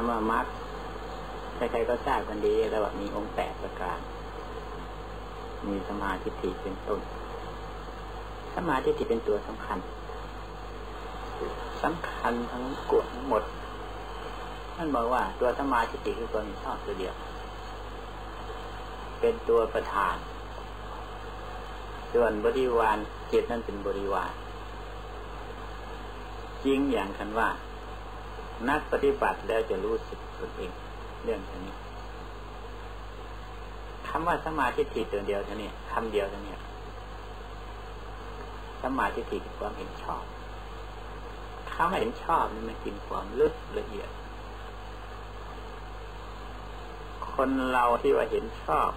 ามว่ามรรคใครๆก็ทราบกันดีแล้วว่ามีองค์แปดประการ มีสมาธิฏฐิเป็นต้น สมาธิฏฐิเป็นตัวสำคัญสำคัญทั้งกวดทั้งหมดท่านบอกว่าตัวสมาธิฏฐิคือตัวมีชอบตัวเดียว เป็นตัวประธาน ส่วนบริวารเจตนั่นเป็นบริวารจริงอย่างคันว่า นักปฏิบัติแล้วจะรู้สึกตนเองเรื่องนี้คำว่าสมาธิถิตัวเดียวเท่านี้คำเดียวเท่านี้สมาธิถิคือความเห็นชอบคำว่าเห็นชอบนี่มันกินความลึกละเอียด คนเราที่ว่าเห็นชอบ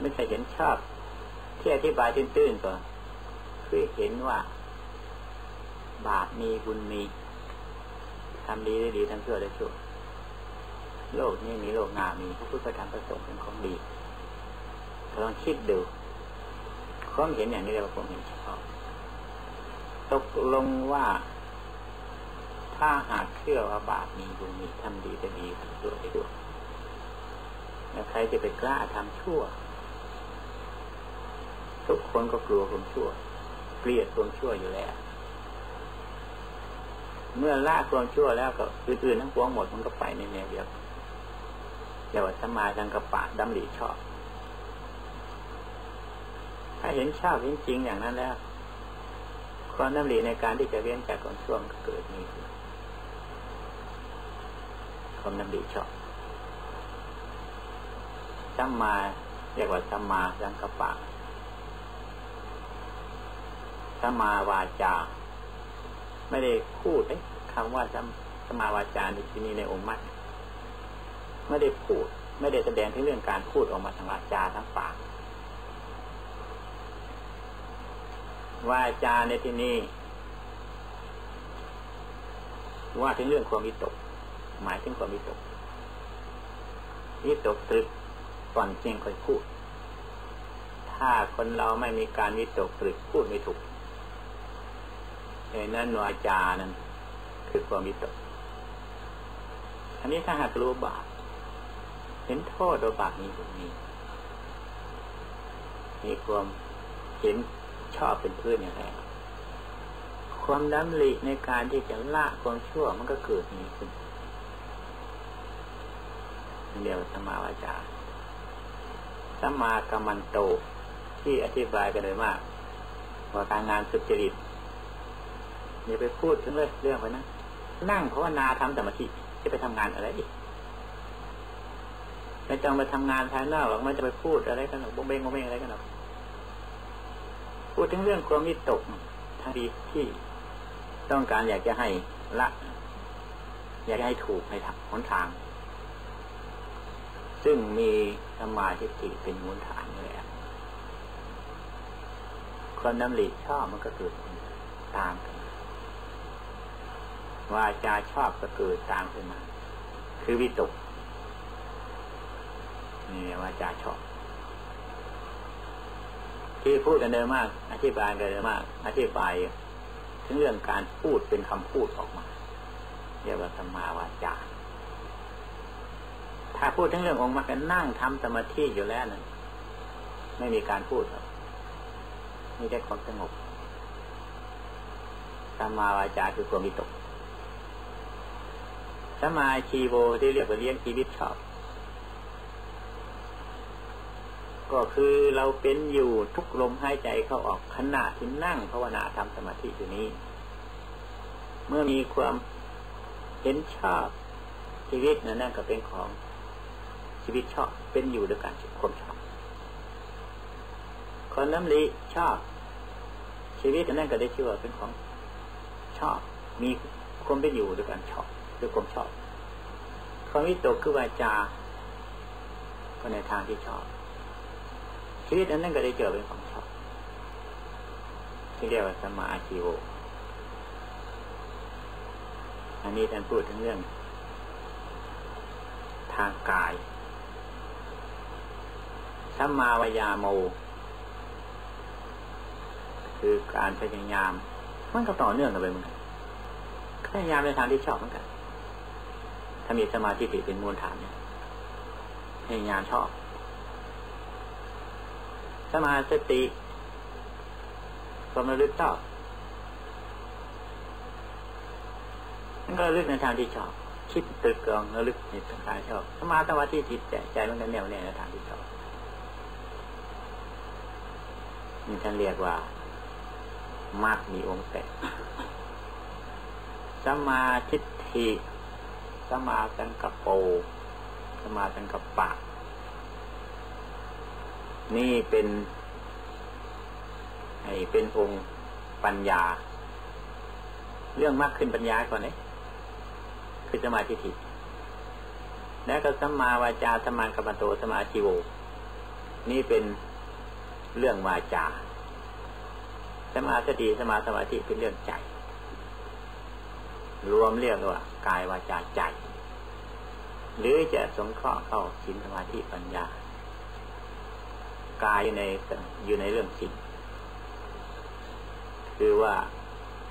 ไม่ใช่เห็นชอบ ที่อธิบายตื้นๆก่อนคือเห็นว่า บาปมีบุญมี ทำดีได้ดีทำชั่วได้ชั่ว โลกนี้มีโลกหน้ามีพระพุทธธรรมประสงค์เป็นของดีลองคิดดูความเห็นอย่างนี้เรียกว่าความเห็นชอบตกลงว่าถ้าหากเชื่อว่าบาปมีบุญมีทำดีจะดีทำชั่วได้ชั่วแล้วใครจะไปกล้าทำชั่ว ทุกคนก็กลัวความชั่ว เกลียดความชั่วอยู่แล้ว เมื่อละความชั่วแล้วก็อื่นๆทั้งปวงหมดมันก็ไปในแนวเดียวเรียกว่าสมาดังกระปะดำริชอบ ถ้าเห็นชอบจริงๆอย่างนั้นแล้วความดำริในการที่จะเวียนจากความชั่วก็เกิดมีขึ้นความดำริชอบสัมมาเรียกว่าสัมมาดังกระปะสัมมาวาจา ไม่ได้พูดคำว่าสมาวาจาในที่นี้ในองค์มัดไม่ได้พูด ไม่ได้แสดงถึงเรื่องการพูดออกมาทางวาจาทั้งปากวาจาในที่นี้ว่าถึงเรื่องความวิตก หมายถึงความวิตกวิตกตรึกก่อนจริงค่อยพูด ถ้าคนเราไม่มีการวิตกตรึกพูดไม่ถูก เอนั้นวาจานั้น คือความมิตรอันนี้ถ้าหากรู้บาปเห็นโทษโดยบาปนี้ตรงนี้มีความเห็นชอบเป็นเพื่อนอย่างไรความดำริในการที่จะละความชั่วมันก็เกิดนี้ขึ้นเดียวสมาวาจาสมากรรมันโตที่อธิบายกันเลยมากว่าการงานสุจริต อย่าไปพูดถึงเลยเรื่องไปนะนั่งภาวนาทำสมาธิจะไปทำงานอะไรอีกไม่ต้องไปทำงานภายนอกหรอกไม่จะไปพูดอะไรกันหรอกบงเบงบงเบงอะไรกันหรอกพูดถึงเรื่องความวิตกทางดีที่ต้องการอยากจะให้ละ อยากจะให้ถูกให้ถักหนทาง ซึ่งมีสมาธิเป็นมูลฐานเลยคนน้ำหลีชอบมันก็เกิดตามกัน วาจาชอบก็เกิดตามขึ้นมา คือวิตก นี่วาจาชอบ ที่พูดกันเดิมมาก อธิบายกันเดิมมาก อธิบายถึงเรื่องการพูดเป็นคำพูดออกมา เรียกว่าสมาวาจา ถ้าพูดถึงเรื่ององค์มรรคนั่งทำสมาธิอยู่แล้วนั่นไม่มีการพูดหรอกมีแต่ความสงบสมาวาจาคือความวิตก สมาชีโวที่เรียกว่าเลี้ยงชีวิตชอบก็คือเราเป็นอยู่ทุกลมหายใจเข้าออกขณะที่นั่งภาวนาทำสมาธิอยู่นี้ เมื่อมีความเห็นชอบชีวิตนั้นนั่นก็เป็นของชีวิตชอบเป็นอยู่ด้วยการความชอบคนน้ำลีชอบ ชีวิตนั้นก็ได้ชื่อว่าเป็นของชอบ มีความเป็นอยู่ด้วยการชอบ คือความชอบความวิตกคือวาจาก็ในทางที่ชอบชีวิตนั้นก็ได้เจอเป็นของชอบที่เรียกว่าสมาธิโวอันนี้ท่านพูดถึงเรื่อง ทางกายสัมมาวยาโม คือการพยายาม มันก็ต่อเนื่องกันไปเหมือนกันพยายามในทางที่ชอบเหมือนกัน ถ้ามีสมาธิเป็นมูลฐานเนี่ยให้ญาณชอบ สมาสติความระลึกชอบมันก็ระลึกในทางที่ชอบ คิดตึกกองระลึกในทางที่ชอบ สมาสมาธิจิตใจใจมันก็แน่วแน่ในทางที่ชอบนี่ท่านเรียกว่ามากมีองค์แปดสมาธิฐิ สมาสังกปโปสมาสังกปะ นี่เป็นไอเป็นองค์ปัญญา เรื่องมากขึ้นปัญญาก่อนเลยคือสมาธิฐิแล้วก็สัมมาวาจาสมากรรมโตสมาชิโว นี่เป็นเรื่องวาจาสมาสติสมาสมาธิเป็นเรื่องใจ รวมเรียกว่ากายวาจาใจ หรือจะสงเคราะห์เข้าสินสมาธิปัญญากายอยู่ในอยู่ในเรื่องสิ่งคือว่า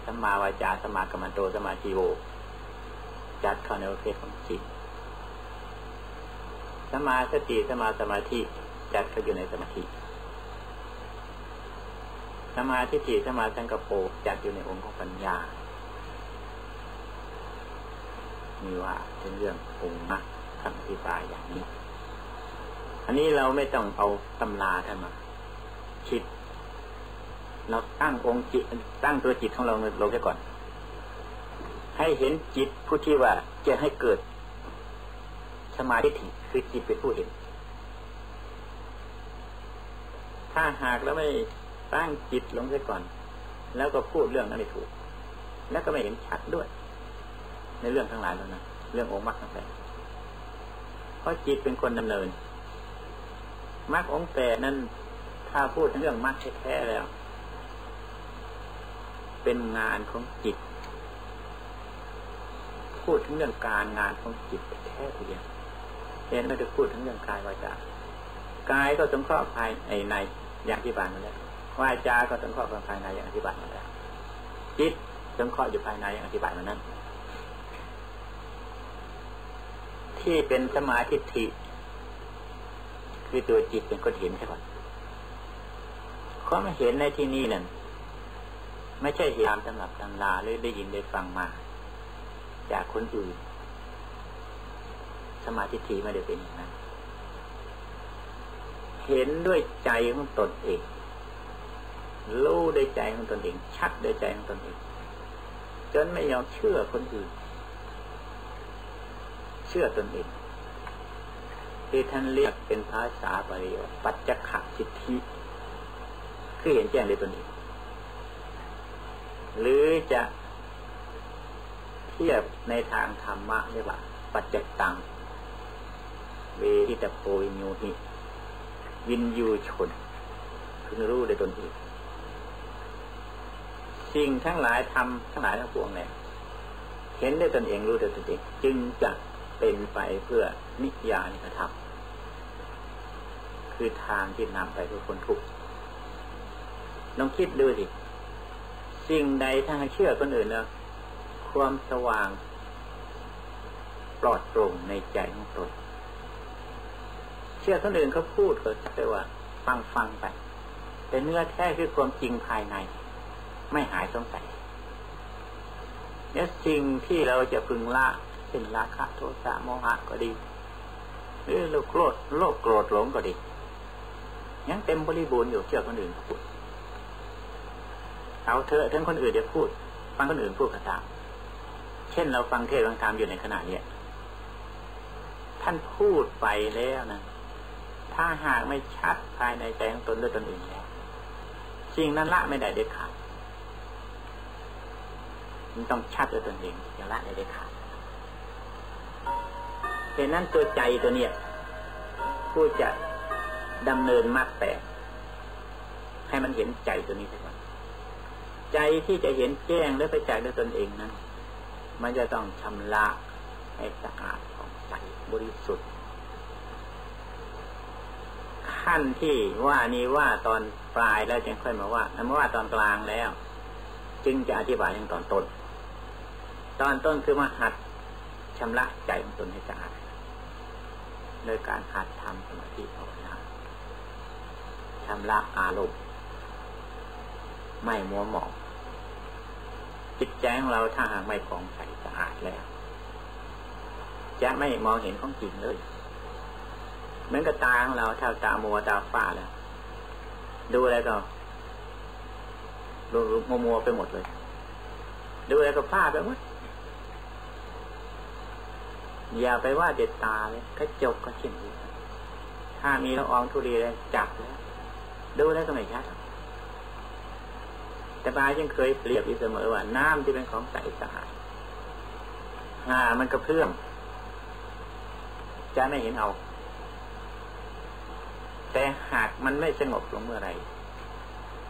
สมาวาจาสมากรรมโตสมาธิโวจัดเข้าในประเภทของสิ่งสมาสติสมาสมาธิจัดเข้าอยู่ในสมาธิสมาธิจิสมาสังกโปจัดอยู่ในองค์ของปัญญา มีว่าเป็นเรื่ององค์มรรคคำอธิบายอย่างนี้ อันนี้เราไม่ต้องเอาตำราท่านมาคิด เราตั้งองค์จิตตั้งตัวจิตของเราลงแค่ก่อน ให้เห็นจิตผู้ที่ว่าจะให้เกิดสมาธิคือจิตเป็นผู้เห็น ถ้าหากแล้วไม่ตั้งจิตลงไปก่อน แล้วก็พูดเรื่องนั้นไม่ถูก แล้วก็ไม่เห็นชัดด้วย ในเรื่องทั้งหลายแล้วนะเรื่ององค์มรรคทั้งแปดเพราะจิตเป็นคนดำเนินมรรคองค์แปดนั้นถ้าพูดเรื่องมรรคแท้แล้ว เป็นงานของจิต พูดถึงเรื่องการงานของจิตแท้ทีเดียวเห็นไม่ได้พูดถึงเรื่องกายวาจากายก็สงเคราะห์ภายในอย่างที่บานมาแล้ววาจาก็สงเคราะห์ภายในอย่างอธิบายมาแล้วจิตสงเคราะห์อยู่ภายในอย่างอธิบายมานั้น ที่เป็นสมาธิิคือตัวจิตเป็นคนเห็นใช่ไหมความเห็นในที่นี้นั่นไม่ใช่เหตุตำรับตำราหรือได้ยินได้ฟังมา จากคนอื่น สมาธิทีไม่ได้เป็นอย่างนั้นเห็นด้วยใจของตนเองรู้ได้ใจของตนเอง ชัดได้ใจของตนเองจนไม่ยอมเชื่อคนอื่น ชื่อตนเองที่ท่านเรียกเป็นภาษาบาลีว่าปัจจขสิทธิ คือเห็นแจ้งในตนเองหรือจะเทียบในทางธรรมะเรียกว่า ปัจจตัง เวทิตโพวิญญูหิวินยูชนคือรู้ได้ตนเองสิ่งทั้งหลายทำทั้งหลายทั้งปวงเนี่ยเห็นได้ตนเองรู้ได้ตนเองจึงจะ เป็นไปเพื่อนิยานิธรรมคือทางที่นำไปเพื่อคนทุกข์ลองคิดดูสิสิ่งใดถ้าเชื่อคนอื่นแล้วความสว่าง ปลอดโปร่งในใจของตนเชื่อคนอื่นเขาพูดก็แต่ว่า ฟังฟังไป แต่เนื้อแท้คือความจริงภายใน ไม่หายสงสัยเนี่ยสิ่งที่เราจะพึงละ ช่นราคะโทสะโมหะก็ดี หรือโลภโกรธโลภโกรธหลงก็ดี ยังเต็มบริบูรณ์อยู่เชื่อคนอื่นพูดเอาเถอะทั้งคนอื่นจะพูด ฟังคนอื่นพูดก็ตามเช่นเราฟังเทศฟังธรรมอยู่ในขณะนี้ท่านพูดไปแล้วนะถ้าหากไม่ชัดภายในใจของตนด้วยตนเองแล้วสิ่งนั้นละไม่ได้เด็ดขาดมันต้องชัดด้วยตนเองจะละได้ได้ขาด เหตุนั้นตัวใจตัวเนี้ยผู้จะดำเนินมากแต่ ให้มันเห็นใจตัวนี้ก่อนใจที่จะเห็นแจ้งและไปใจด้วยตนเองนั้น มันจะต้องชำระให้สะอาดของใจบริสุทธิ์ ขั้นที่ว่านี้ว่าตอนปลายแล้วจึงค่อยมาว่าแล้วเมื่อว่าตอนกลางแล้ว จึงจะอธิบายอย่างตอนต้น ตอนต้นคือมาหัดชำระใจของตนให้สะอาด โดยการหัดทำสมาธิภาวนาชำระอารมณ์ไม่มัวหมองจิตใจของเราถ้าหากไม่ผ่องใสสะอาดแล้ว จะไม่มองเห็นของจริงเลยเหมือนกับตาของเราถ้าตามัวตาฝ้าแล้ว ดูอะไรก็ดูมัวมัวไปหมดเลย ดูอะไรก็ฝ้าไปหมด อย่าไปว่าเด็ดตาเลยกระจกก็เช่นเดียวกันถ้ามีละอองทุลีเลยจับแล้วดูแล้วก็ไม่ชัดแต่บายังเคยเปรียบอยู่เสมอว่าน้ำที่เป็นของใสสะอาดหามันกระเพื่อมจะไม่เห็นเอา แต่หากมันไม่สงบลงเมื่อไร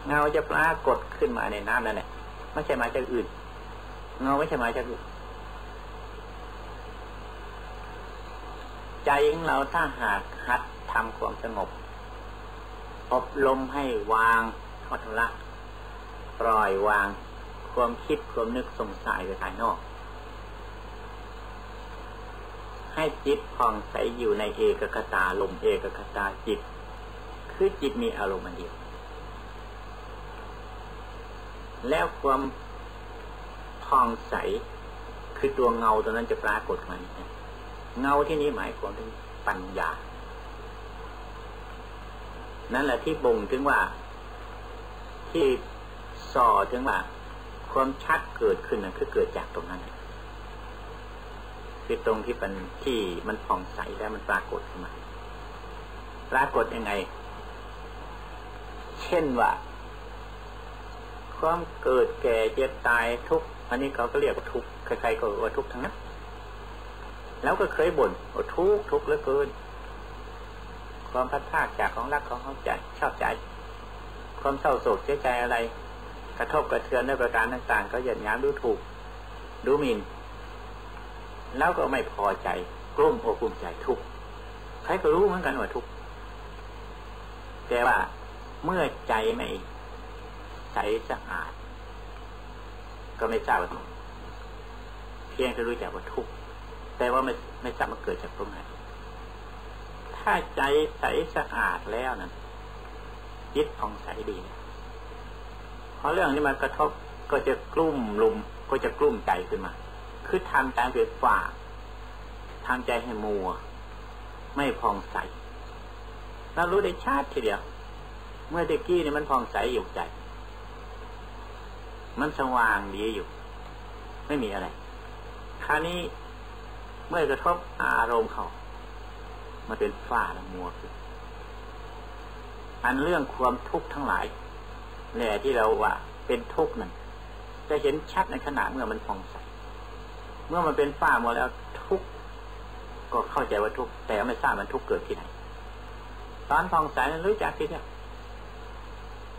เงาจะปรากฏขึ้นมาในน้ำนั่นแหละไม่ใช่มาจากอื่น เงาไม่ใช่มาจากอื่น ใจของเราถ้าหากหัดทำความสงบ อบรมให้วางทอดละ ปล่อยวางความคิดความนึกสงสัยไปภายนอก ให้จิตผ่องใสอยู่ในเอกคตาลมเอกคตาจิต คือจิตมีอารมณ์เดียว แล้วความผ่องใสคือตัวเงาตัวนั้นจะปรากฏมา เงาที่นี้หมายความถึงปัญญา นั่นแหละที่บ่งถึงว่า ที่ส่อถึงว่า ความชัดเกิดขึ้นนะคือเกิดจากตรงนั้นคือตรงที่มันที่มันผ่องใสแล้วมันปรากฏขึ้นมาปรากฏยังไง เช่นว่า ความเกิดแก่เจ็บตายทุกอันนี้เขาก็เรียกว่าทุกใครๆก็ว่าทุกทั้งนั้น แล้วก็เคยบ่นว่าทุกทุกเหลือเกิน ความพัดพลาดจากของรักของเข้าใจชอบใจ ความเศร้าโศกเสียใจอะไร กระทบกระเทือนในประการต่างๆ ก็หยัดย้ำดูถูก ดูหมินแล้วก็ไม่พอใจกลุ้มอกกลุ้มใจทุกใครก็รู้เหมือนกันว่าทุกแต่ว่าเมื่อใจไม่ใสสะอาด ก็ไม่ทราบว่าเพียงจะรู้จักว่าทุกข์ แต่ว่าไม่ไม่ทราบมันเกิดจากตรงไหน ถ้าใจใสสะอาดแล้วนั้นจิตผ่องใสดีเพราะเรื่องนี้มันกระทบก็จะกลุ่มลุมก็จะกลุ่มใจขึ้นมา คือทำใจเป็นฝ่าทำใจให้มัว ไม่ผ่องใสเรารู้ได้ชาติทีเดียว เมื่อเด็กกี้นี่มันผ่องใสอยู่ใจ มันสว่างดีอยู่ ไม่มีอะไร คราวนี้ เมื่อกระทบอารมณ์เขามันเป็นฝ้าละมัวคืออันเรื่องความทุกข์ทั้งหลายแหละที่เราว่า เป็นทุกข์นั่นจะเห็นชัดในขณะเมื่อมันฟองใสเมื่อมันเป็นฝ้าหมดแล้วทุกข์ก็เข้าใจว่าทุกข์แต่ไม่ทราบมันทุกข์เกิดที่ไหนตอนฟองใสนั้นรู้จักทีเดียว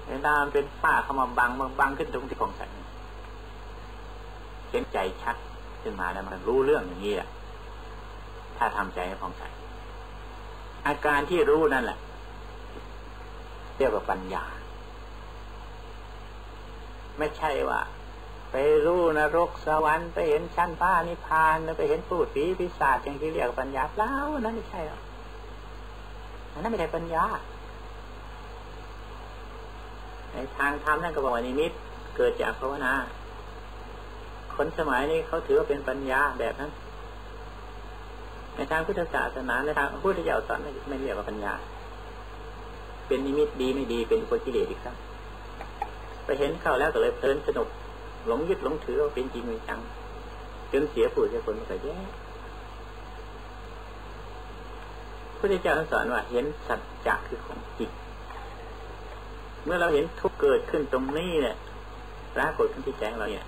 เวลามันเป็นฝ้าเข้ามาบังบังขึ้นตรงที่ฟองใสเห็นใจชัดขึ้นมาแล้วมันรู้เรื่องอย่างนี้แหละ ถ้าทำใจให้ผ่องใสอาการที่รู้นั่นแหละเรียกว่าปัญญา ไม่ใช่ว่า ไปรู้นรกสวรรค์ไปเห็นชั้นฟ้านิพพานไปเห็นปูดผีพิศาจอย่างที่เรียกปัญญาเปล่านั่นไม่ใช่หรอกอันนั้นไม่ใช่ปัญญา ในทางธรรมนั่นก็บอกว่านิมิตเกิดจากภาวนาคนสมัยนี้เขาถือว่าเป็นปัญญาแบบนั้น ในทางพุทธศาสนาในทางพุทธเจ้าสอนไม่เรียกว่าปัญญา เป็นนิมิตดีไม่ดีเป็นคนกิเลสอีกครับไปเห็นเข้าแล้วก็เลยเพลินสนุกหลงยึดหลงถือว่าเป็นจริงเป็นจังจนเสียผู้เสียคนก็แย่พุทธเจ้าสอนว่าเห็นสัจจะคือของจิต เมื่อเราเห็นทุกเกิดขึ้นตรงนี้เนี่ยปรากฏขึ้นที่ใจเราเนี่ย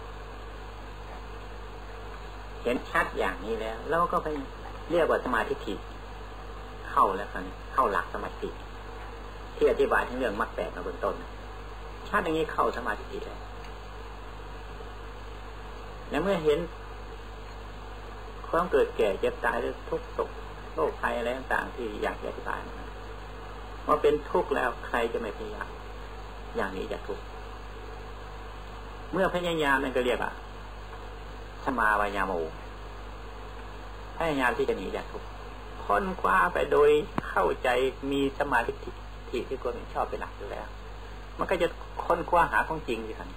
เห็นชัดอย่างนี้แล้ว เราก็ไป เรียกว่าสมาธิิเข้าแล้วกันเข้าหลักสมาธิที่อธิบายทั้งเรื่องมรรคแปดมาเบื้องต้นชาติอย่างนี้เข้าสมาธิแล้วและเมื่อเห็นความเกิดแก่เจ็บตายหรือทุกข์ตกโรคภัยอะไรต่างๆที่อยากจะอธิบายว่าเป็นทุกข์แล้วใครจะไม่พยายามอย่างนี้จะทุกข์เมื่อพยายามนั่นก็เรียกว่าสมาวายาโม พยายามที่จะหนีจากทุกข์ค้นคว้าไปโดยเข้าใจมีสมาธิที่ที่ควรชอบเป็นหลักอยู่แล้ว มันก็จะค้นคว้าหาของจริงอยู่ครับ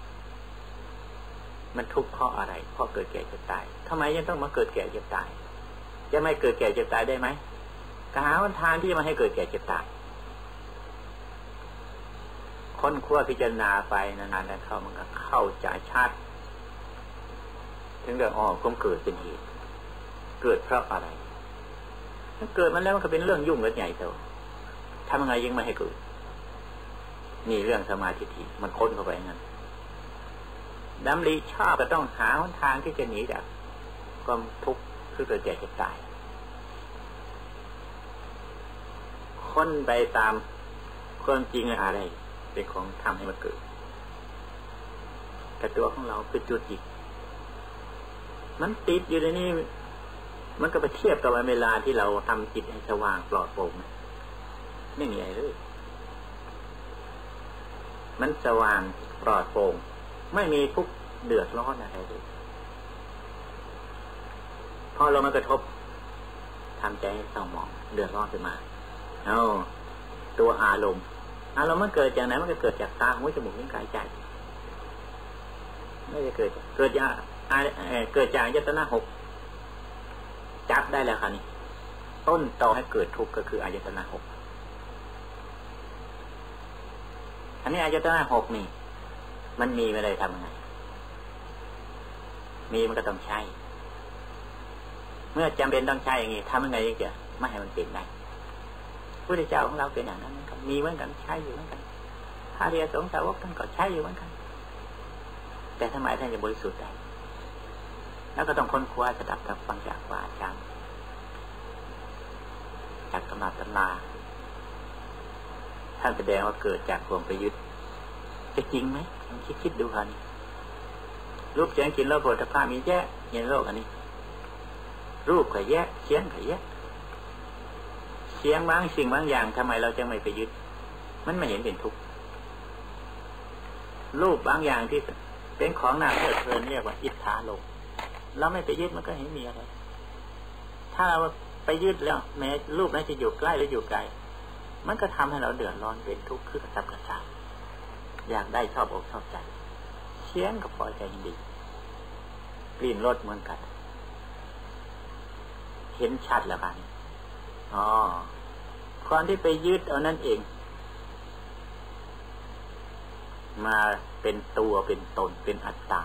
มันทุกข์เพราะอะไร เพราะเกิดแก่เจ็บตายทำไมยังต้องมาเกิดแก่เจ็บตาย จะไม่เกิดแก่เจ็บตายได้ไหมกหาวันทางที่จะมาให้เกิดแก่เจ็บตาย ค้นคว้าพิจารณาไปนานๆแล้วเข้ามันก็เข้าใจชัด ถึงเรื่องอ๋อความเกิดเป็นเหตุ เกิดเพราะอะไรถ้าเกิดมันแล้วมันก็เป็นเรื่องยุ่งเรื่องใหญ่เท่าทำยังไงยังไม่ให้เกิดนี่เรื่องสมาธิิมันค้นเข้าไปงั้นดำริชอบก็ต้องหาหนทางที่จะหนีจากความทุกข์คือเกิดแก่เจ็บตาย ค้นไปตามความจริงอะไรเป็นของทำให้มันเกิดแต่ตัวของเราคือจุดจิต มันติดอยู่ในนี้ มันก็ไปเทียบกับเวลาที่เราทำจิตให้สว่างปลอดโปร่งไม่มีอะไรเลย มันสว่างปลอดโปร่งไม่มีทุกเดือดร้อนอะไรเลยพอเรามากระทบทำใจให้เศร้าหมอง เดือดร้อนขึ้นมา เอาตัวอารมณ์อารมณ์มันเกิดจากไหนมันก็เกิดจากตาหูจมูกลิ้นกายใจไม่ได้เกิด เกิดจากเกิดจากยตนาหก จับได้แล้วค่ะนี่ต้นต่อให้เกิดทุกข์ก็คืออายตนะหกอันนี้อายตนะหกนี่ มันมีไม่ได้ทำไงมีมันก็ต้องใช้ เมื่อจำเป็นต้องใช้อย่างนี้ทำยังไงจะไม่ให้มันเป็นได้พระเจ้าของเราเป็นอย่างนั้นกันมีเหมือนกันใช้อยู่เหมือนกันพระเดียสงสาวกท่านก็ใช้อยู่เหมือนกัน แต่ทำไมท่านจะบริสุทธิ์ได้ แล้วก็ต้องค้นคว้าสดับกับฟังจากว่าอาจารย์จากตำนาตำนาท่านแสดงว่าเกิดจากความไปยึดจะจริงไหมลองคิดคิดดูค่ะนี่รูปเสียงกลิ่นรสผลิตภัณฑ์มีแยะในโลกอันนี้ รูปก็แยะเสียงก็แยะเสียงบางสิ่งบางอย่างทำไมเราจะไม่ไปยึด มันไม่เห็นเป็นทุกข์รูปบางอย่างที่เป็นของน่าเพลิดเพลินเรียกว่าอิทธาโลก เราไม่ไปยึดมันก็เห็นมีอะไรถ้าเราไปยึดแล้ว แม้รูปนั้นจะอยู่ใกล้หรืออยู่ไกลมันก็ทำให้เราเดือดร้อนเป็นทุกข์คือกระสับกระส่ายอยากได้ชอบอกชอบใจเชียงกับพอใจดีกลิ่นรสเหมือนกัน เห็นชัดแล้วกันอ๋อความที่ไปยึดเอานั่นเอง มาเป็นตัวเป็นตนเป็นอัตตา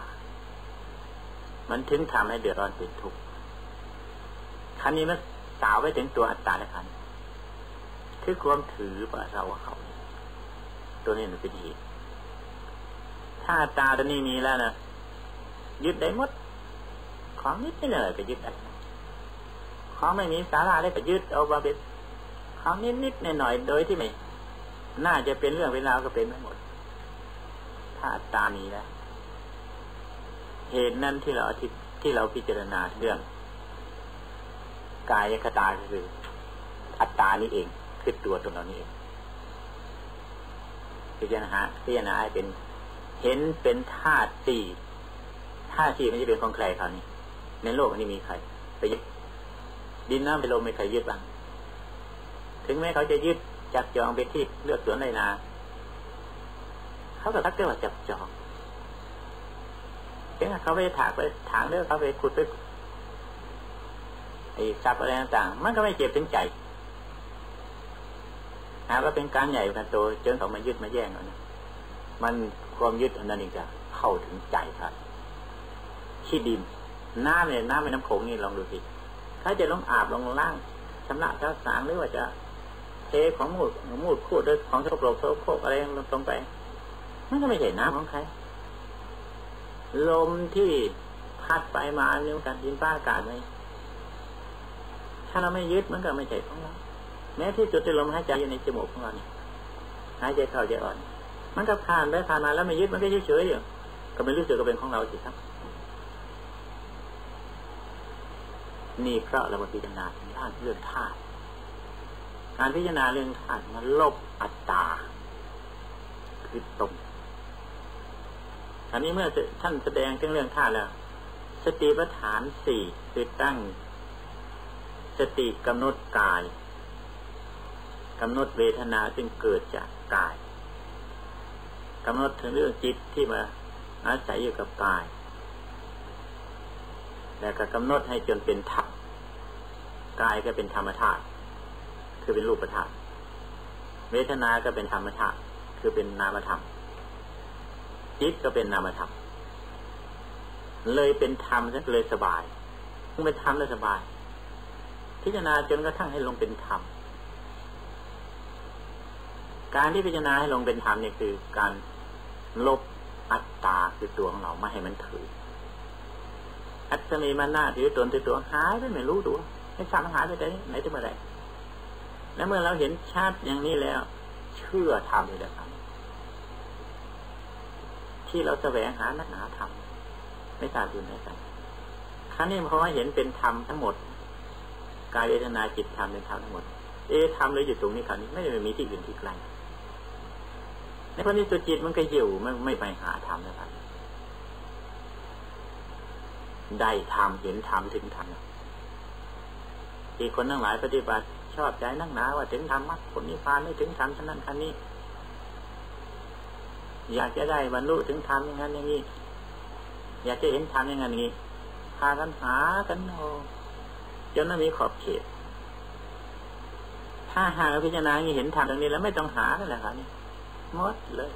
มันถึงทำให้เดือดร้อนเป็นทุกข์คันนี้มันสาวไว้ถึงตัวอัตตาแล้วกันคือความถือว่าเราเขา ตัวนี้มันเป็นเหตุถ้าตาตัวนี้มีแล้วนะยึดได้หมด ของนิดไม่เลยก็ยึดได้ของไม่มีสาระได้ก็ยึดเอามาเป็นของนิดนิดหน่อยโดยที่ไม่ น่าจะเป็นเรื่องเวลาก็เป็นไม่หมด ถ้าตามีแล้ว เหตุนั้นที่เราที่ที่เราพิจารณาเรื่อง กายคตาคือ อัตตานี้เอง คือตัวตนเรานี้เองพิจารณาพิจารณาให้เป็น เห็นเป็นธาตุสี่ธาตุสี่มันจะเป็นของใครครับนี่ในโลกนี้มีใครไปยึดดินน้ำไปลมไม่ใครยึดบ้างถึงแม้เขาจะยึดจับจองไปที่เลือกสวนไรนา เขาก็ทักเรียกว่าจับจอง เช่เขาไปถากไปถางเรื่องเขาไปขุดไปไอ้จับอะไรต่างๆ มันก็ไม่เจ็บถึงใจหาว่าเป็นการใหญ่กันโตจนเขามายึดมาแย่งเอานะมันความยึดอันนั้นเองจะเข้าถึงใจครับขี้ดินน้ำเนี่ยน้ำในน้ำโขงนี่ลองดูสิถ้าจะลงอาบลงล่างชำระเจ้าสางหรือว่าจะเทของมูดมูดคูดด้วยของโสโครกโสโคกอะไรลงตรงไป มันก็ไม่ใช่น้ำของใคร ลมที่พัดไปมาเรื่องการดินฟ้าอากาศไหมถ้าเราไม่ยึดมันก็ไม่ใช่ของเราแม้ที่จุดที่ลมหายใจอยู่ในจมูกของเราเนี่ยหายใจเข้าใจอ่อน มันก็ผ่านไปผ่านมาแล้วไม่ยึดมันก็เฉยๆอยู่ก็ไม่รู้สึกก็เป็นของเราสิครับนี่เพราะเราพิจารณาด้านเรื่องธาตุการพิจารณาเรื่องธาตุมันลบอัตตาคือตรง อันนี้เมื่อท่านแสดงเรื่องธาตุแล้ว สติปัฏฐานสี่คือตั้ง สติกำหนดกายกำหนดเวทนาซึ่งเกิดจากกายกำหนดถึงเรื่องจิตที่มาอาศัยอยู่กับกาย แล้วก็กำหนดให้จนเป็นธรรมกายก็เป็นธรรมธาตุคือเป็นรูปธาตุเวทนาก็เป็นธรรมธาตุคือเป็นนามธรรม จิตก็เป็นนามธรรมเลยเป็นธรรมนั้นเลยสบายมึงเป็นธรรมเลยสบาย พิจารณาจนกระทั่งให้ลงเป็นธรรมการที่พิจารณาให้ลงเป็นธรรมนี่คือ การลบอัตตาคือตัวของเราไม่ให้มันถือ อัตมีมันหน้าถือตนถือตัวหายไปไม่รู้ตัวให้สามหายไปไหนไหนจะเมื่อไรและเมื่อเราเห็นชัดอย่างนี้แล้ว เชื่อธรรมเลยนะครับ ที่เราแสวงหานักหนาธรรมไม่ทราบดูไหนกันครั้งนี้เพราะว่าเห็นเป็นธรรมทั้งหมดกายเวทนาจิตธรรมเป็นธรรมทั้งหมด เอธรรมเลยอยู่ตรงนี้ครั้นี้ไม่ได้มีที่อื่นที่ไกลในพระนิสุจิตมันก็หิวไม่ไม่ไปหาธรรมนะครับได้ธรรมเห็นธรรมถึงธรรมที่คนทั้งหลายปฏิบัติชอบใจนักหนาว่าถึงธรรมะผลนิพพานไม่ถึงธรรมฉะนั้นคันนี้ อยากจะได้บรรลุถึงธรรมอย่างนั้นอย่างนี้ อยากจะเห็นธรรมอย่างนั้นอย่างนี้พากันหากันโอจนไม่มีขอบเขต ถ้าหาพิจารณาย่างเห็นธรรมตรงนี้แล้วไม่ต้องหาแล้วแหละครับนี่หมดเลย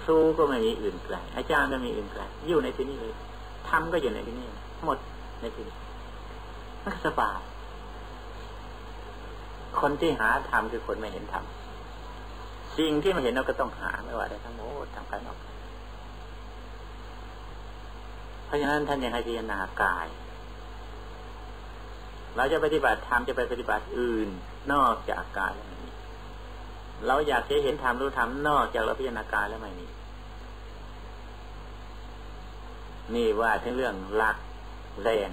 ครูก็ไม่มีอื่นไกลอาจารย์ก็มีอื่นไกลอยู่ในที่นี้เลยธรรมก็อยู่ในที่นี้หมดในที่นี้มันสบายคนที่หาธรรมคือคนไม่เห็นธรรม สิ่งที่ไม่เห็นเราก็ต้องหาไม่ว่าได้ทั้งหมดทางภายนอกเพราะฉะนั้นท่านยังให้พิจารณากาย เราจะปฏิบัติธรรมจะไปปฏิบัติอื่น นอกจากกายแล้วไม่มีเราอยากจะเห็นธรรมรู้ธรรมนอกจากเราพิจารณากายแล้วไม่มีนี่ว่าทั้งเรื่องหลักแรง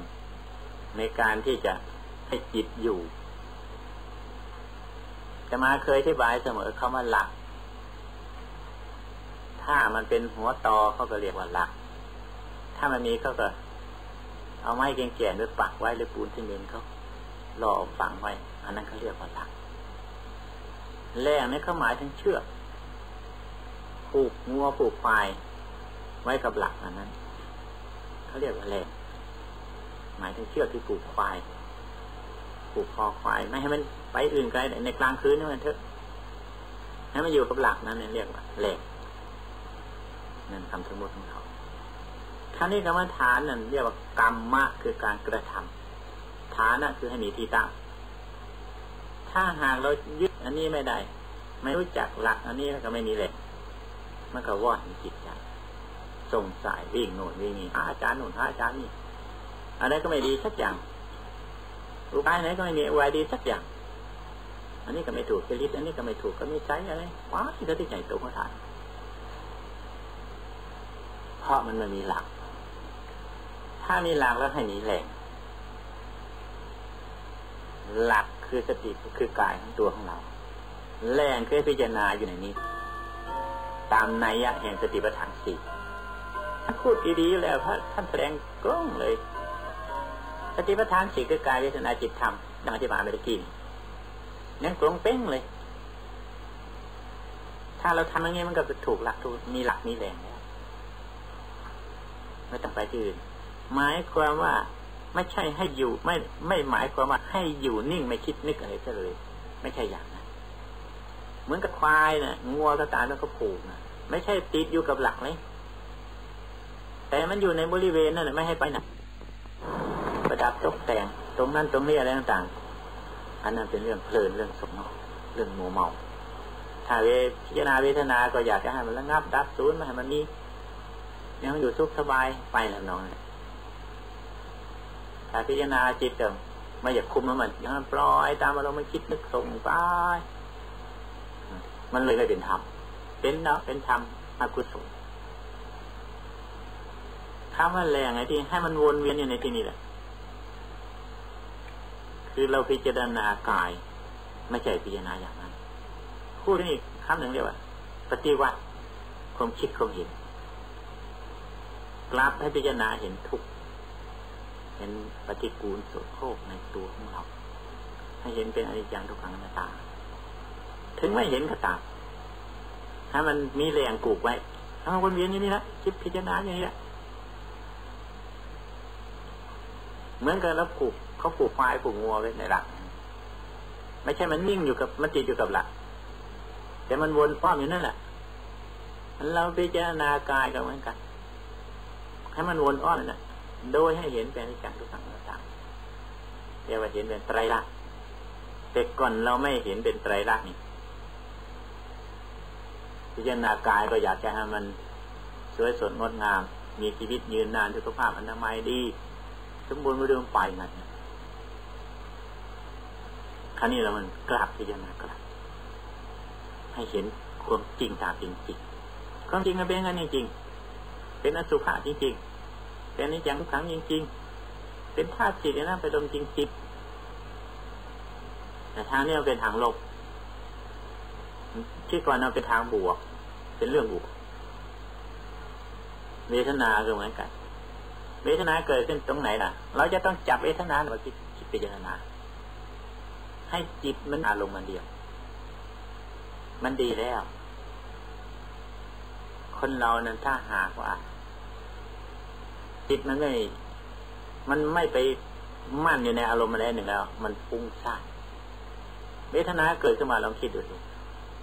ในการที่จะให้จิตอยู่จะมาเคยอธิบายเสมอเขามาหลัก ถ้ามันเป็นหัวตอเขาก็เรียกว่าหลัก ถ้ามันมีเขาก็ เอาไม้เก่งๆหรือปักไว้หรือปูนที่เมนเขารอฝังไว้ อันนั้นเขาเรียกว่าหลักแรงนี่เขาหมายถึงเชือกผูกงัวผูกควายไว้กับหลักอันนั้นเขาเรียกว่าแรงหมายถึงเชือกที่ผูกควายผูกคอควายไม่ให้มันไปอื่นไกลในกลางคืนนี่มันเถอะให้มันอยู่กับหลักนั้นเรียกว่าแหลก นั่นคำสมมติของเขาครั้นี้กรรมฐานนั่นเรียกว่ากรรมะคือการกระทำฐานนั่นคือให้มีที่ตั้ง ถ้าหากเรายึดอันนี้ไม่ได้ ไม่รู้จักหลักอันนี้ก็ไม่มีแหลกมันก็วอดจิตใจส่งสายวิ่งโน่นวิ่งนี่หาอาจารย์โน่นหาอาจารย์นี่อะไรก็ไม่ดีสักอย่างอุบายไหนก็ไม่มีอุบายดีสักอย่าง อันนี้ก็ไม่ถูกจริตอันนี้ก็ไม่ถูกก็ไม่ใช้อะไรว้าที่เขาที่ใหญ่โตเขาทาน เพราะมันไมันมีหลัก ถ้ามีหลักแล้วให้มีแหล่งหลักคือสติคือกายของตัวของเราแหล่งคือพิจารณาอยู่ในนี้ ตามนัยยะแห่งสติปัฏฐานสี่พูดดีๆแล้วพระท่านแสดงกล้องเลย สติปัฏฐานสี่คือกายเวทนาจิตธรรมดังอธิบายไปเมื่อกี้นั่นกลงเป้งเลย ถ้าเราทำอย่างนี้มันก็ถูกหลักถูกมีหลักมีแรงแล้ว ไม่ต้องไปที่อื่น หมายความว่าไม่ใช่ให้อยู่ไม่ไม่หมายความว่าให้อยู่นิ่งไม่คิดนึกอะไรเลย ไม่ใช่อย่างนั้นเหมือนกับควายนะ่ะงัวก็ตายแล้วก็ผูกนะไม่ใช่ติดอยู่กับหลักเลยแต่มันอยู่ในบริเวณนั่นแหละไม่ให้ไปไหนประดับตกแต่ง ตรงนั้นตรงนี้อะไรต่างๆ อันนั้นเป็นเรื่องเพลินเรื่องสมองเรื่องหมูเมา ถ้าเวพิจารณาเวทนา ก็อยากจะให้มันระงับดับศูนย์มาให้มันมี ยังอยู่สุขสบายไปแล้วน้องถ้าพิจารณาจิตเดิมไม่อยากคุมมันยังปล่อยตามอารมณ์มันคิดนึกส่งไป มันเลยไม่เป็นธรรม เป็นเนาะเป็นธรรมอกุศลคำว่าแรงไอ้ที่ให้มันวนเวียนอยู่ในที่นี้แหละ คือเราพิจารณากาย ไม่ใช่พิจารณาอย่างนั้นพูดนี้คำหนึ่งเรียกว่าปฏิวัติความคิดความเห็น กลับให้พิจารณาเห็นทุกเห็นปฏิกูลโสโครกในตัวของเรา ให้เห็นเป็นอนิจจังทุกขังอนัตตา ถึงไม่เห็นก็ตามถ้ามันมีแรงกูกไว้ถ้ามันวนเวียนอย่างนี้ละคิดพิจารณาอย่างนี้ละเหมือนกับเราปลูกเขาปลูกควายปลูกงัวไว้ในหลัก ไม่ใช่มันนิ่งอยู่กับมันติดอยู่กับหลัก แต่มันวนป้อมอยู่นั่นแหละเราพิจารณากายก็เหมือนกัน ให้มันวนอ้อมนั่นโดยให้เห็นเป็นอนิจจังทุกขังต่างเรียกว่าเห็นเป็นไตรลักษณ์แต่ก่อนเราไม่เห็นเป็นไตรลักษณ์นี่พิจารณากายก็อยากจะให้มันสวยสดงดงาม มีชีวิตยืนนานสุขภาพอนามัยดี สมบูรณ์ไปด้วยไปนั่นครั้นี้เรามันกลับพิจารณากลับ ให้เห็นความจริงตามจริงจริงความจริงมันเป็นงั้นจริงๆเป็นอสุภะจริงๆ เป็นนิจังทุกขังจริงๆ เป็นธาตุจิตนะไปดมจริงๆแต่ทางนี้เป็นทางลบที่ก่อนเราเป็นทางบวก เป็นเรื่องบวกเวทนาก็เหมือนกัน เวทนาเกิดขึ้นตรงไหนล่ะ เราจะต้องจับเวทนามาคิดคิดพิจารณาให้จิตมันอารมณ์มันเดียว มันดีแล้ว คนเรานั้นถ้าหากว่า จิตมันไม่ มันไม่ไปมั่นอยู่ในอารมณ์อะไรหนึ่งแล้ว มันฟุ้งซ่านเวทนาเกิดขึ้นมาลองคิดดูสิ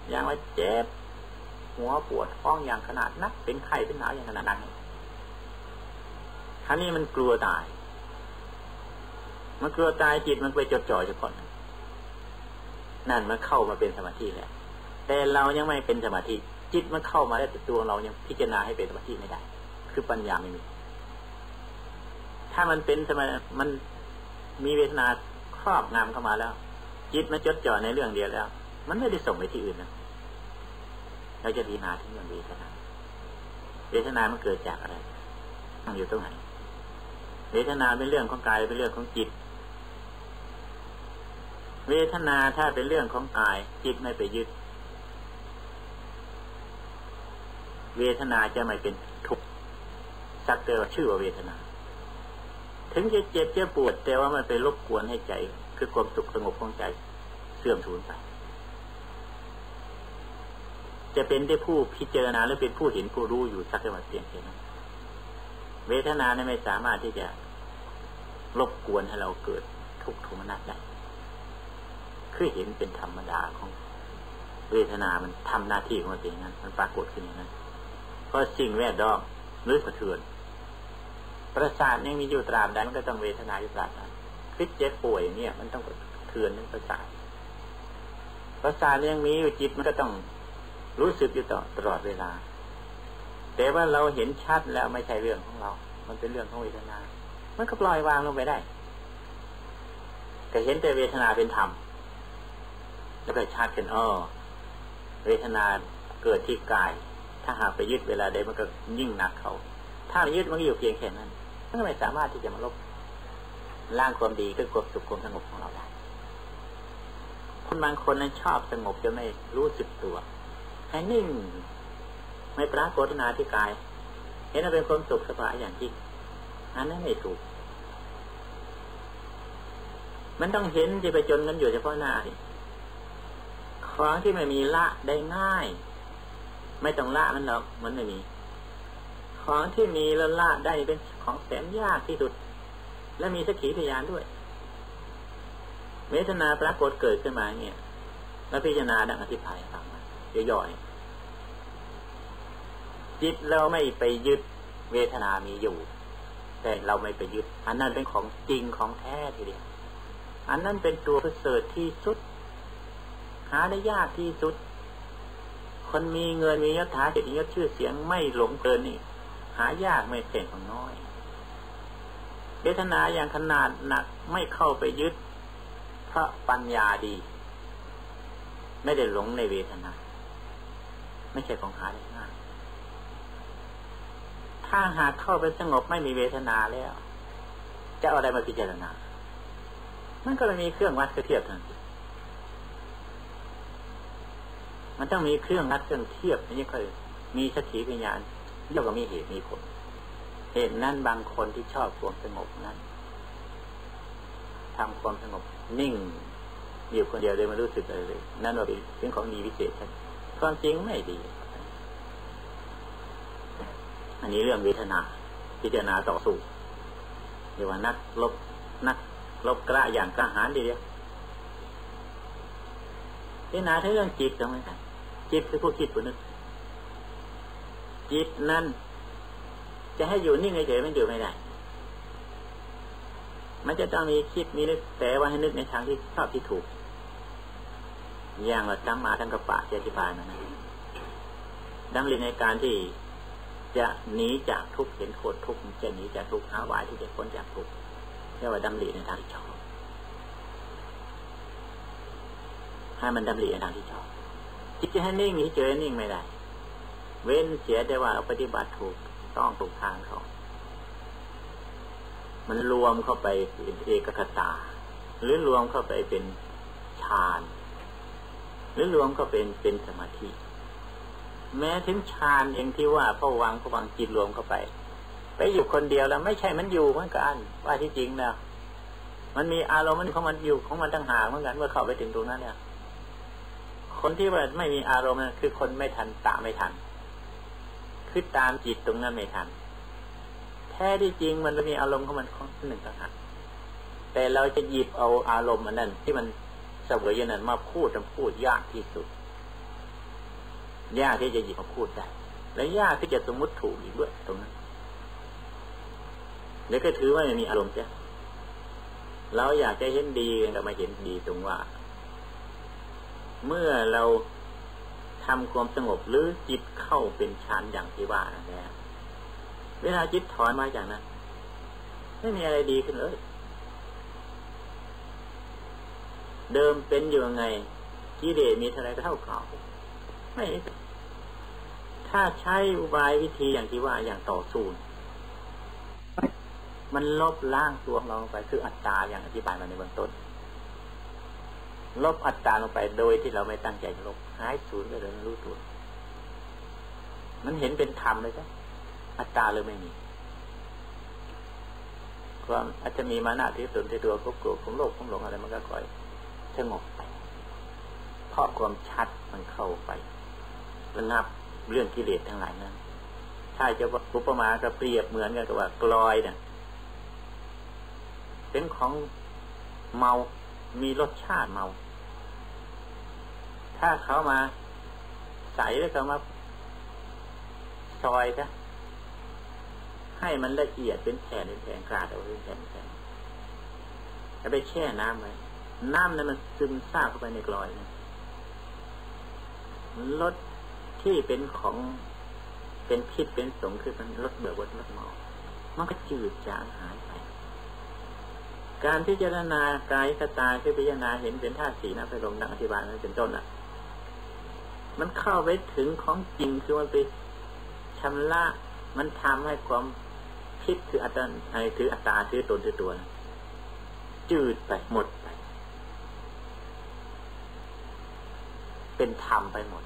อย่างว่าเจ็บหัวปวดท้องอย่างขนาดนักเป็นไข้เป็นหนาวอย่างขนาดนั้นครั้นี้มันกลัวตาย มันกลัวตายจิตมันไปจดจ่อเฉพาะนั่นมันเข้ามาเป็นสมาธิแล้วแต่เรายังไม่เป็นสมาธิจิตมันเข้ามาได้แต่ตัวเรายังพิจารณาให้เป็นสมาธิไม่ได้ คือปัญญาไม่มี ถ้ามันเป็นสมามันมีเวทนาครอบงำเข้ามาแล้ว จิตมันจดจ่อในเรื่องเดียวแล้ว มันไม่ได้ส่งไปที่อื่นนะเราจะดีนาที่เรื่องเวทนาเวทนามันเกิดจากอะไรตั้งอยู่ตรงไหนเวทนาเป็นเรื่องของกายเป็นเรื่องของจิต เวทนาถ้าเป็นเรื่องของกาย จิตไม่ไปยึด เวทนาจะไม่เป็นทุกข์สักแต่ว่าชื่อว่าเวทนา ถึงจะเจ็บจะปวด แต่ว่ามันไปรบกวนให้ใจ คือความสุขสงบของใจเสื่อมสูญไปจะเป็นได้ผู้พิจารณาหรือเป็นผู้เห็นผู้รู้อยู่สักแต่ว่าเสียงเท่นั้นเวทนาเนี่ยไม่สามารถที่จะรบกวนให้เราเกิดทุกข์โทมนัสได้คือเห็นเป็นธรรมดาของ เวทนามันทำหน้าที่ของมันเองนั้นมันปรากฏขึ้นอย่างนั้นเพราะสิ่งแวดล้อมหรือกระเทือน ประสาทยังมีอยู่ตราบใดมันก็ต้องเวทนาอยู่ตราบนั้นคิดเจ็บป่วยเนี่ย มันต้องเทือนนึงประสาทประสาทยังมีอยู่จิตมันก็ต้องรู้สึกอยู่ตลอดเวลา แต่ว่าเราเห็นชัดแล้วไม่ใช่เรื่องของเรา มันเป็นเรื่องของเวทนา มันก็ปล่อยวางลงไปได้ แต่เห็นแต่เวทนาเป็นธรรม แล้วก็ชัดเป็นอ้อเวทนาเกิดที่กาย ถ้าหากไปยึดเวลาใดมันก็ยิ่งหนักเขา ถ้ายึดมันก็อยู่เพียงแค่นั้น มันก็ไม่สามารถที่จะมาลบร่างความดีคือความสุขความสงบของเราได้คนบางคนนั้นชอบสงบจะไม่รู้สึกตัวให้นิ่ง ไม่ปรากฏนาที่กาย เห็นว่าเป็นความสุขสบายอย่างจริงอันนั้นไม่ถูก มันต้องเห็นที่ไปจนกันอยู่เฉพาะหน้าของที่ไม่มีละได้ง่าย ไม่ต้องละมันหรอกมันไม่มี ของที่มีแล้วละได้เป็นของแสนยากที่สุด และมีสักขีพยานด้วยเวทนาปรากฏเกิดขึ้นมาเนี่ยแล้วพิจารณาดังอธิบายฟังมาย่อยๆจิตเราไม่ไปยึดเวทนามีอยู่ แต่เราไม่ไปยึด อันนั้นเป็นของจริงของแท้ทีเดียวอันนั้นเป็นตัวประเสริฐที่สุด หาได้ยากที่สุด คนมีเงินมียศถาเกียรติยศชื่อเสียงไม่หลงเกินนี่ หายากไม่เป็นของน้อย เวทนาอย่างขนาดหนักไม่เข้าไปยึดเพราะปัญญาดี ไม่ได้หลงในเวทนา ไม่ใช่ของหาได้ง่ายถ้าหากเข้าไปสงบไม่มีเวทนาแล้ว จะเอาอะไรมาพิจารณา มันก็เลยมีเครื่องวัดเทียบทันทีมันต้องมีเครื่องนัดเครื่องเทียบนี่ค่อยมีสติปัญญา เรียกว่ามีเหตุมีผล เหตุนั้นบางคนที่ชอบความสงบนั้นทำความสงบนิ่งอยู่คนเดียวเลยไม่รู้สึกอะไรเลย นั่นว่าเป็นของดีวิเศษใช่ความจริงไม่ดี อันนี้เรื่องเวทนา พิจารณาต่อสู้เรียกว่านักลบนักลบกล้าอย่างกล้าหาญดีเดียวพิจารณาเรื่องจิตตรงนี้กันจิตคือผู้คิดผู้นึก จิตนั้น จะให้อยู่นิ่งเฉยๆมันอยู่ไม่ได้ มันจะต้องมีคิดมีนึกแต่ว่าให้นึกในทางที่ชอบที่ถูก อย่างเราตั้งมาทั้งกระปะเจติบายมานะดังเรียนในการที่จะหนีจากทุกข์เห็นโทษทุกข์จะหนีจากทุกข์หาวายที่จะพ้นจากทุกข์เรียกว่าดำริในทางที่ชอบให้มันดำริในทางที่ชอบจิตจะให้นิ่งเฉยนิ่งไม่ได้ เว้นเสียแต่ว่าเราปฏิบัติถูกต้องถูกทางเขามันรวมเข้าไปเป็นเอกคตา หรือรวมเข้าไปเป็นฌาน หรือรวมก็เป็นเป็นสมาธิ แม้ถึงฌานเองที่ว่าพระวังพระวังจิตรวมเข้าไป ไปอยู่คนเดียวแล้วไม่ใช่มันอยู่เหมือนกันว่าที่จริงนะมันมีอารมณ์ของมันอยู่ของมันต่างหากเหมือนกันเมื่อเข้าไปถึงตรงนั้นเนี่ยคนที่ว่าไม่มีอารมณ์นะคือคนไม่ทันตาไม่ทัน คือตามจิตตรงนั้นไม่ทันแท้ที่จริงมันมีอารมณ์ของมันข้องหนึ่งต่างหากแต่เราจะหยิบเอาอารมณ์อันนั้น ที่มันเสวยยันนั้นมาพูดมันพูดยากที่สุด ยากที่จะหยิบมาพูดได้และยากที่จะสมมติถูกอีกด้วยตรงนั้นเดี๋ยวก็ถือว่ามันมีอารมณ์เจ้เราอยากจะเห็นดีเรามาเห็นดีตรงว่า เมื่อเรา ทำความสงบหรือจิตเข้าเป็นชั้นอย่างที่ว่านั่นแหละเวลาจิตถอนมาจากนั้นไม่มีอะไรดีขึ้นเลย เดิมเป็นอยู่ยังไงกิเลสมีเท่าไรก็เท่าเก่าไม่ ถ้าใช้อุบายวิธีอย่างที่ว่าอย่างต่อสู้มันลบล้างตัวเราไปคืออัตตาอย่างอธิบายมาในเบื้องต้น ลบอัตตาลงไปโดยที่เราไม่ตั้งใจลบหายสูญไปเลยรู้ตัว มันเห็นเป็นธรรมเลยจ้ะอัตตาเลยไม่มี ความอาจจะมีมานะที่ตนที่ตัวควบกลัวของโลกของหลงอะไรมันก็ค่อยสงบไปเพราะความชัดมันเข้าไประงับเรื่องกิเลสทั้งหลายนั้นถ้าจะอุปมาก็เปรียบเหมือนกันกับว่ากลอยเนี่ยเป็นของเมา มีรสชาติเมา ถ้าเขามาใส่แล้วก็มาซอยซะให้มันละเอียดเป็นแผ่นเป็นแผ่นกราดเอาเป็นแผ่นแผ่นแล้วไปแช่น้ำไว้น้ำนั้นมันซึมซาบเข้าไปในกลอยนะรสที่เป็นของเป็นพิษเป็นสงคือมันลดเบื่อวัดลดเมามันก็จืดจางหายไป การพิจารณากายสตาคือพิจารณาเห็นเป็นธาตุสีนะไปลงดังอธิบายนั้นเป็นต้นอะ มันเข้าไปถึงของจริงคือมันไปชำระมันทำให้ความคิดคืออัตาไอคืออัตตาคือตนคือตัว จืดไปหมดไป เป็นธรรมไปหมด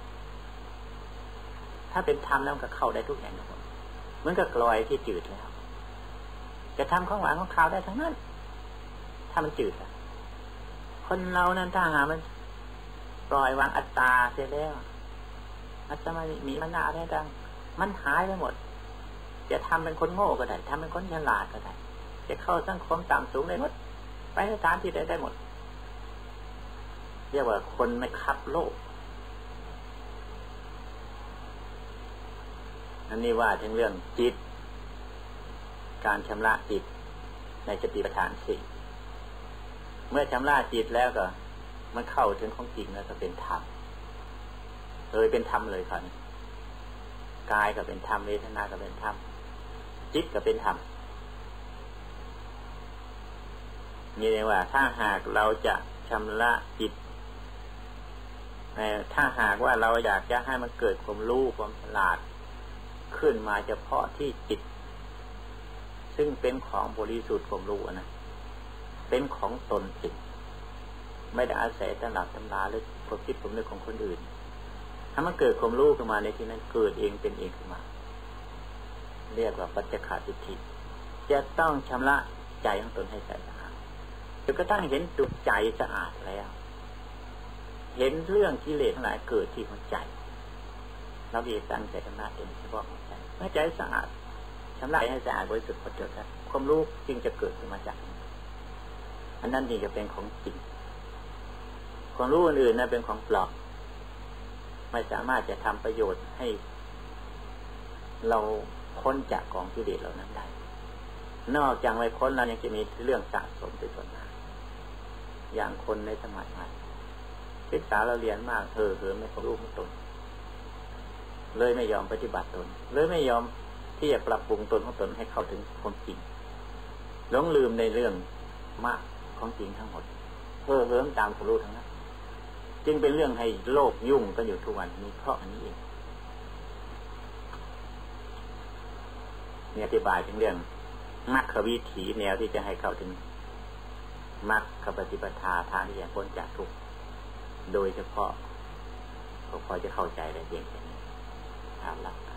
ถ้าเป็นธรรมแล้วก็เข้าได้ทุกแห่งทุกคนเหมือนกับกลอยที่จืดแล้วจะทำของหวานของข้าวได้ทั้งนั้น ถ้ามันจืดคนเรานั้นถ้าหามันปล่อยวางอัตตาเสียแล้ว อัตมามีมันนาอะไรดังมันหายไปหมด จะทำเป็นคนโง่ก็ได้ทำเป็นคนฉลาดก็ได้ จะเข้าสังคมต่ำสูงได้หมด ไปสถานที่ใดได้หมด เรียกว่าคนไม่คับโลก อันนี้ว่าถึงเรื่องจิต การชำระจิต ในสติปัฏฐานสี่เมื่อชำระจิตแล้วก็ มันเข้าถึงของจริงแล้วก็เป็นธรรม เลยเป็นธรรมเลยครับกายก็เป็นธรรมเวทนาก็เป็นธรรมจิตก็เป็นธรรมนี่เลยว่า ถ้าหากเราจะชำระจิตถ้าหากว่าเราอยากจะให้มันเกิดความรู้ความฉลาด ขึ้นมาเฉพาะที่จิต ซึ่งเป็นของบริสุทธิ์ผมรู้นะเป็นของตนจิต ไม่ได้อาศัยตำหนักตำราหรือความคิดผมนึกของคนอื่น ถ้ามันเกิดความรู้ขึ้นมาในที่นั้นเกิดเองเป็นเองขึ้นมา เรียกว่าปัจจขาทิฏฐิจะต้องชำระใจของตนให้ใสสะอาดจนกระทั่งเห็นจุดใจสะอาดแล้ว เห็นเรื่องกิเลสทั้งหลายเกิดที่หัวใจ เราเรีตั้งใจชำระเองเฉพาะหัวใจเมื่อใจสะอาดชำระให้สะอาดบริสุทธิ์พอเจอครับความรู้จึงจะเกิดขึ้นมาจากอันนั้นนี่จะเป็นของจริงความรู้อื่นๆนั้นเป็นของปลอม ไม่สามารถจะทำประโยชน์ให้ เราพ้นจากกองกิเลสเหล่านั้นได้ นอกจากไม่พ้นเรายังจะมีเรื่องสะสมเป็นส่วนมากอย่างคนในสมัยใหม่ศึกษาเราเรียนมากเธอเหินไม่เคารพตน เลยไม่ยอมปฏิบัติตน เลยไม่ยอมที่จะปรับปรุงตนของตนให้เข้าถึงความจริงหลงลืมในเรื่องมากของจริงทั้งหมดเพ้อเหิมตามผู้รู้ทั้งนั้น จึงเป็นเรื่องให้โลกยุ่งกันอยู่ทุกวันนี้เพราะอันนี้เองเนี่ยอธิบายถึงเรื่องมรรควิถีแนวที่จะให้เข้าถึงมรรคปฏิปทาทางที่จะพ้นจากทุกข์โดยเฉพาะก็พอจะเข้าใจได้เพียงแค่นี้ครับ